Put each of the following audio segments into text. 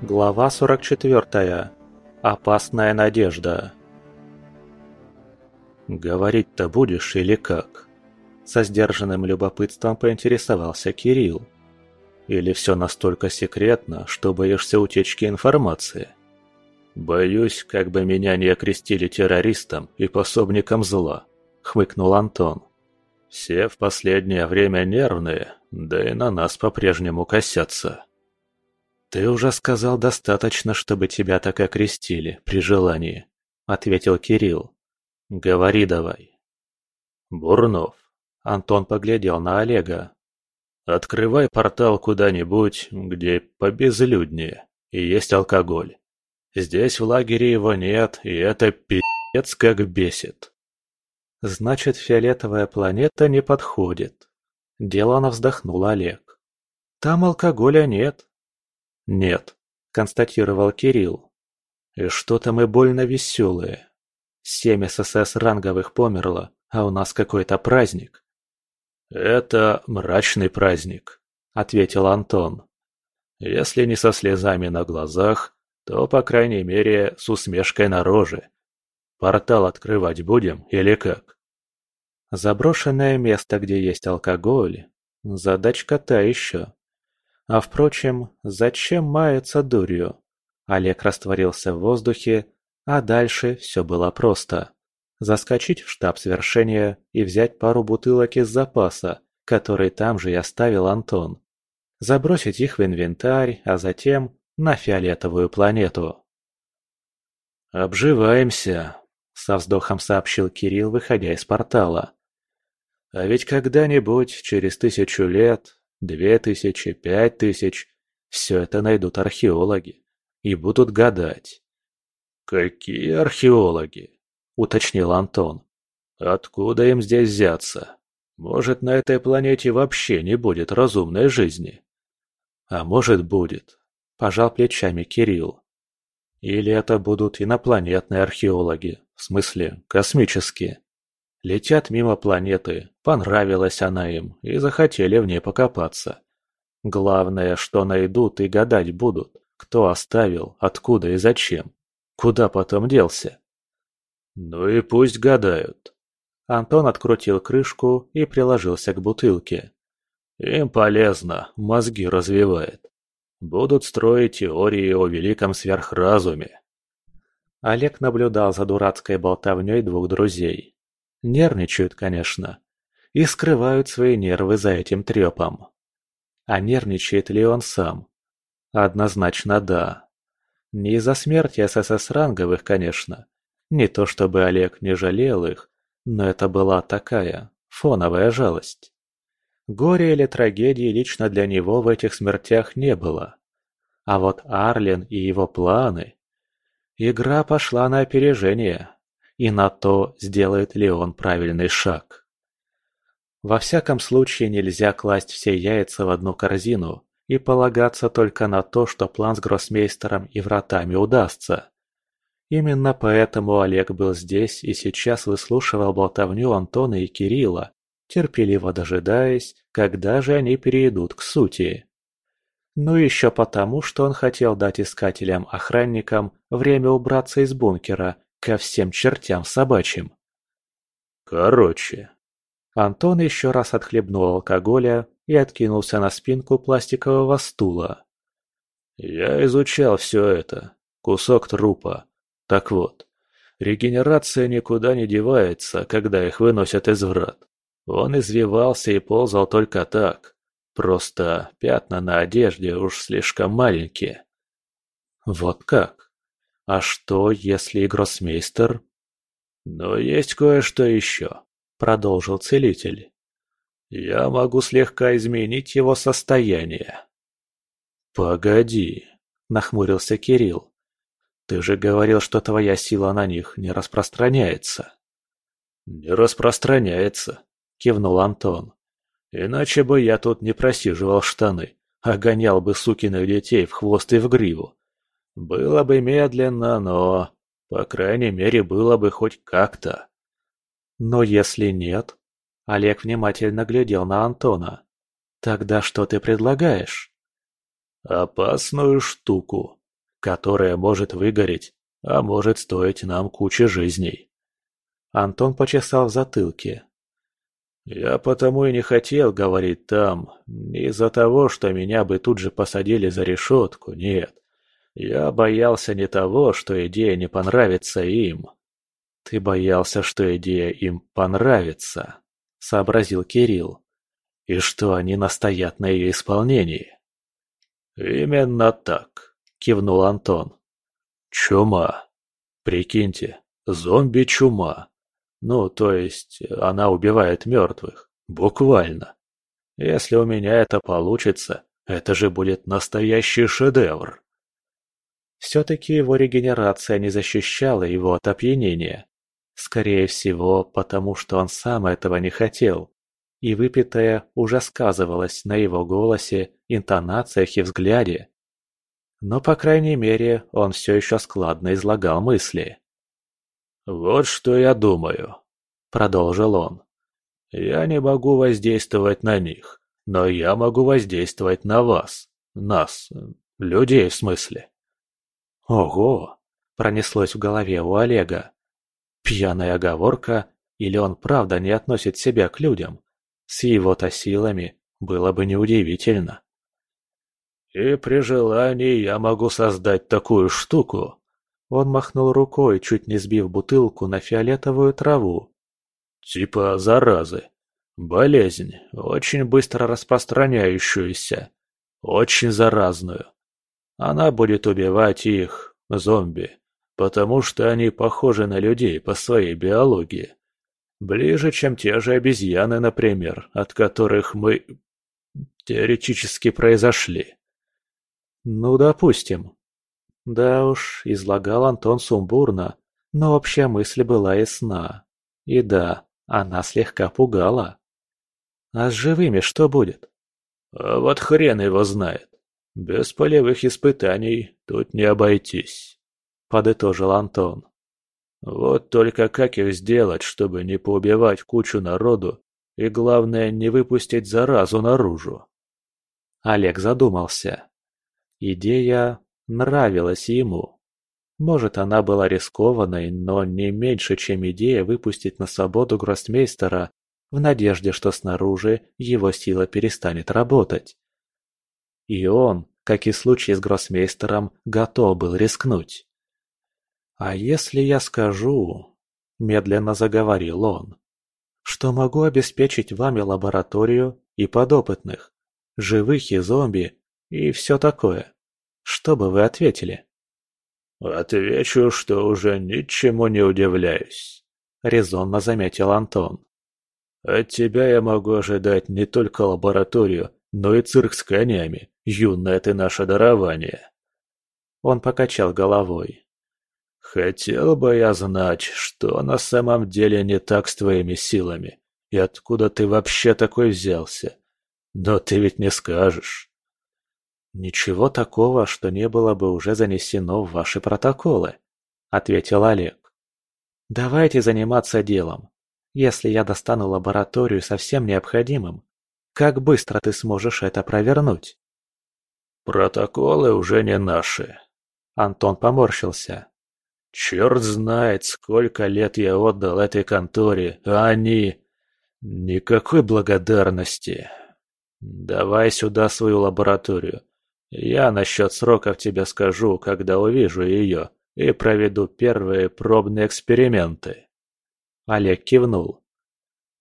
Глава 44. Опасная надежда. «Говорить-то будешь или как?» Со сдержанным любопытством поинтересовался Кирилл. «Или все настолько секретно, что боишься утечки информации?» «Боюсь, как бы меня не окрестили террористом и пособником зла», — хмыкнул Антон. «Все в последнее время нервные, да и на нас по-прежнему косятся». «Ты уже сказал достаточно, чтобы тебя так окрестили, при желании», — ответил Кирилл. «Говори давай». «Бурнов». Антон поглядел на Олега. «Открывай портал куда-нибудь, где побезлюднее, и есть алкоголь. Здесь в лагере его нет, и это пи***ц как бесит». «Значит, фиолетовая планета не подходит», — делано вздохнул Олег. «Там алкоголя нет, «Нет», – констатировал Кирилл. «И что-то мы больно веселые. Семь ССС ранговых померло, а у нас какой-то праздник». «Это мрачный праздник», – ответил Антон. «Если не со слезами на глазах, то, по крайней мере, с усмешкой на роже. Портал открывать будем или как?» Заброшенное место, где есть алкоголь. Задачка та еще. А впрочем, зачем маяться дурью? Олег растворился в воздухе, а дальше все было просто. Заскочить в штаб свершения и взять пару бутылок из запаса, который там же и оставил Антон. Забросить их в инвентарь, а затем на фиолетовую планету. «Обживаемся», — со вздохом сообщил Кирилл, выходя из портала. «А ведь когда-нибудь, через тысячу лет, Две тысячи, пять тысяч – все это найдут археологи и будут гадать. «Какие археологи?» – уточнил Антон. «Откуда им здесь взяться? Может, на этой планете вообще не будет разумной жизни?» «А может, будет», – пожал плечами Кирилл. «Или это будут инопланетные археологи, в смысле космические. Летят мимо планеты, понравилась она им и захотели в ней покопаться. Главное, что найдут и гадать будут, кто оставил, откуда и зачем, куда потом делся. Ну и пусть гадают. Антон открутил крышку и приложился к бутылке. Им полезно, мозги развивает. Будут строить теории о великом сверхразуме. Олег наблюдал за дурацкой болтовней двух друзей. Нервничают, конечно. И скрывают свои нервы за этим трепом. А нервничает ли он сам? Однозначно да. Не из-за смерти ССС-ранговых, конечно. Не то чтобы Олег не жалел их, но это была такая, фоновая жалость. Горя или трагедии лично для него в этих смертях не было. А вот Арлен и его планы... Игра пошла на опережение и на то, сделает ли он правильный шаг. Во всяком случае нельзя класть все яйца в одну корзину и полагаться только на то, что план с гроссмейстером и вратами удастся. Именно поэтому Олег был здесь и сейчас выслушивал болтовню Антона и Кирилла, терпеливо дожидаясь, когда же они перейдут к сути. Ну еще потому, что он хотел дать искателям-охранникам время убраться из бункера Ко всем чертям собачьим. Короче. Антон еще раз отхлебнул алкоголя и откинулся на спинку пластикового стула. Я изучал все это. Кусок трупа. Так вот, регенерация никуда не девается, когда их выносят из врат. Он извивался и ползал только так. Просто пятна на одежде уж слишком маленькие. Вот как? А что, если и гроссмейстер? Но есть кое-что еще, продолжил целитель. Я могу слегка изменить его состояние. Погоди, нахмурился Кирилл. Ты же говорил, что твоя сила на них не распространяется. Не распространяется, кивнул Антон. Иначе бы я тут не просиживал штаны, а гонял бы сукиных детей в хвост и в гриву. Было бы медленно, но, по крайней мере, было бы хоть как-то. Но если нет, Олег внимательно глядел на Антона. Тогда что ты предлагаешь? Опасную штуку, которое может выгореть, а может стоить нам кучи жизней. Антон почесал в затылке. Я потому и не хотел говорить там, не из-за того, что меня бы тут же посадили за решетку, нет. Я боялся не того, что идея не понравится им. Ты боялся, что идея им понравится, сообразил Кирилл. И что они настоят на ее исполнении. Именно так, кивнул Антон. Чума. Прикиньте, зомби-чума. Ну, то есть, она убивает мертвых. Буквально. Если у меня это получится, это же будет настоящий шедевр. Все-таки его регенерация не защищала его от опьянения. Скорее всего, потому что он сам этого не хотел. И выпитое уже сказывалось на его голосе, интонациях и взгляде. Но, по крайней мере, он все еще складно излагал мысли. «Вот что я думаю», — продолжил он. «Я не могу воздействовать на них, но я могу воздействовать на вас, нас, людей в смысле». «Ого!» — пронеслось в голове у Олега. Пьяная оговорка, или он правда не относит себя к людям? С его-то силами было бы неудивительно. «И при желании я могу создать такую штуку», он махнул рукой, чуть не сбив бутылку на фиолетовую траву. «Типа заразы. Болезнь, очень быстро распространяющуюся. Очень заразную. Она будет убивать их, зомби, потому что они похожи на людей по своей биологии. Ближе, чем те же обезьяны, например, от которых мы теоретически произошли. Ну, допустим, да уж, излагал Антон сумбурно, но общая мысль была ясна. И да, она слегка пугала. А с живыми что будет? А вот хрен его знает. Без полевых испытаний тут не обойтись, подытожил Антон. Вот только как их сделать, чтобы не поубивать кучу народу и, главное, не выпустить заразу наружу? Олег задумался. Идея нравилась ему. Может, она была рискованной, но не меньше, чем идея выпустить на свободу гроссмейстера в надежде, что снаружи его сила перестанет работать. И он, как и в случае с гроссмейстером, готов был рискнуть. «А если я скажу...» – медленно заговорил он что могу обеспечить вами лабораторию и подопытных, живых и зомби и все такое. Что бы вы ответили?» «Отвечу, что уже ничему не удивляюсь», — резонно заметил Антон. «От тебя я могу ожидать не только лабораторию, но и цирк с конями, юное ты наше дарование». Он покачал головой. «Хотел бы я знать, что на самом деле не так с твоими силами, и откуда ты вообще такой взялся. Но ты ведь не скажешь». «Ничего такого, что не было бы уже занесено в ваши протоколы», — ответил Олег. «Давайте заниматься делом. Если я достану лабораторию со всем необходимым, как быстро ты сможешь это провернуть?» «Протоколы уже не наши», — Антон поморщился. «Черт знает, сколько лет я отдал этой конторе, а они... Никакой благодарности. Давай сюда свою лабораторию. Я насчет сроков тебе скажу, когда увижу ее, и проведу первые пробные эксперименты. Олег кивнул.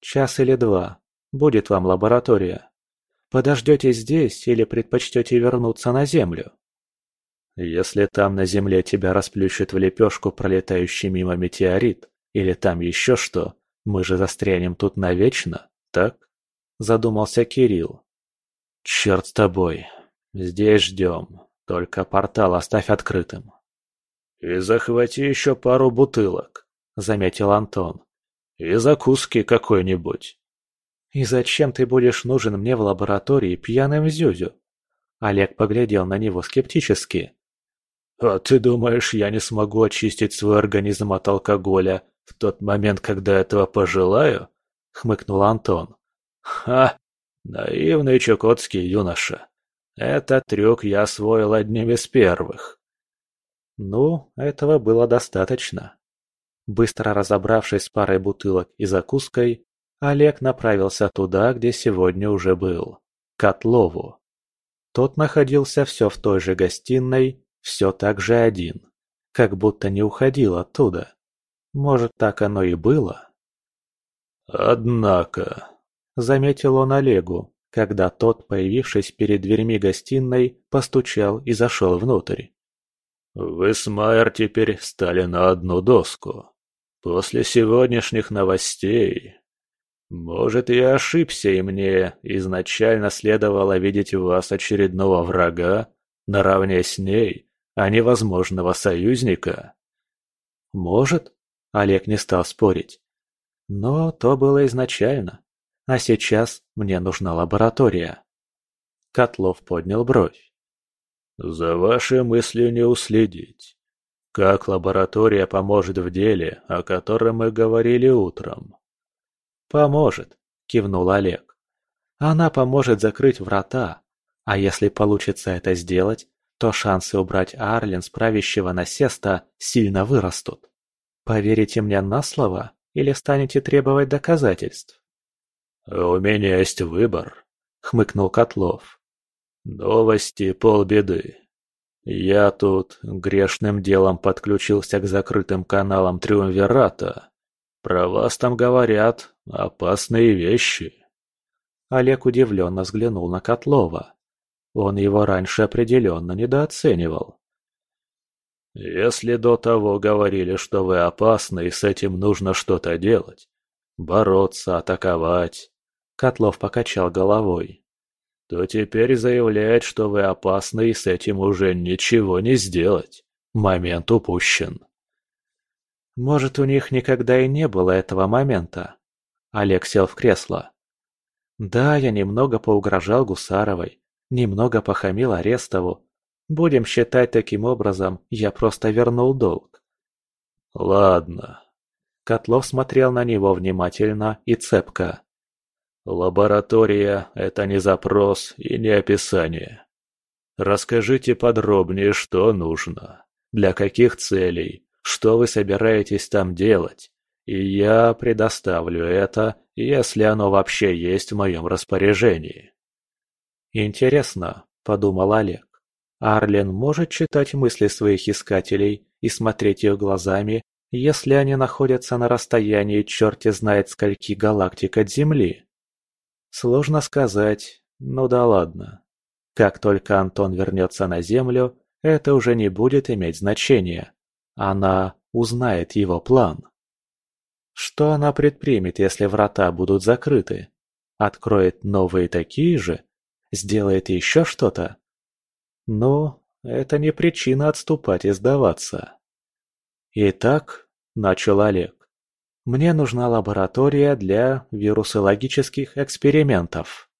Час или два. Будет вам лаборатория. Подождете здесь или предпочтете вернуться на Землю? Если там на Земле тебя расплющит в лепешку пролетающий мимо метеорит, или там еще что, мы же застрянем тут навечно, так? Задумался Кирилл. Черт с тобой, Здесь ждем. Только портал оставь открытым. И захвати еще пару бутылок, заметил Антон. И закуски какой-нибудь. И зачем ты будешь нужен мне в лаборатории пьяным зюзю? Олег поглядел на него скептически. «А ты думаешь, я не смогу очистить свой организм от алкоголя в тот момент, когда этого пожелаю?» — хмыкнул Антон. «Ха! Наивный чукотский юноша. Этот трюк я освоил одним из первых. Ну, этого было достаточно. Быстро разобравшись с парой бутылок и закуской, Олег направился туда, где сегодня уже был – Котлову. Тот находился все в той же гостиной, все так же один, как будто не уходил оттуда. Может, так оно и было? «Однако», – заметил он Олегу, когда тот, появившись перед дверьми гостиной, постучал и зашел внутрь. «Вы с Майер теперь стали на одну доску. После сегодняшних новостей... Может, я ошибся, и мне изначально следовало видеть в вас очередного врага, наравне с ней, а не возможного союзника?» «Может?» — Олег не стал спорить. «Но то было изначально. А сейчас мне нужна лаборатория». Котлов поднял бровь. «За вашей мыслью не уследить. Как лаборатория поможет в деле, о котором мы говорили утром?» «Поможет», — кивнул Олег. «Она поможет закрыть врата, а если получится это сделать, то шансы убрать Арлен с правящего насеста сильно вырастут. Поверите мне на слово или станете требовать доказательств?» «У меня есть выбор», — хмыкнул Котлов. «Новости полбеды. Я тут грешным делом подключился к закрытым каналам Триумвирата. Про вас там говорят опасные вещи». Олег удивленно взглянул на Котлова. Он его раньше определенно недооценивал. «Если до того говорили, что вы опасны и с этим нужно что-то делать, бороться, атаковать, Котлов покачал головой. «То теперь заявляет, что вы опасны и с этим уже ничего не сделать. Момент упущен». «Может, у них никогда и не было этого момента?» Олег сел в кресло. «Да, я немного поугрожал Гусаровой, немного похамил Арестову. Будем считать таким образом, я просто вернул долг». «Ладно». Котлов смотрел на него внимательно и цепко. Лаборатория – это не запрос и не описание. Расскажите подробнее, что нужно, для каких целей, что вы собираетесь там делать, и я предоставлю это, если оно вообще есть в моем распоряжении. Интересно, подумал Олег, Арлен может читать мысли своих искателей и смотреть их глазами, если они находятся на расстоянии черти знает скольки галактик от Земли? Сложно сказать, ну да ладно. Как только Антон вернется на Землю, это уже не будет иметь значения. Она узнает его план. Что она предпримет, если врата будут закрыты? Откроет новые такие же? Сделает еще что-то? Но это не причина отступать и сдаваться. Итак, начал Олег. Мне нужна лаборатория для вирусологических экспериментов.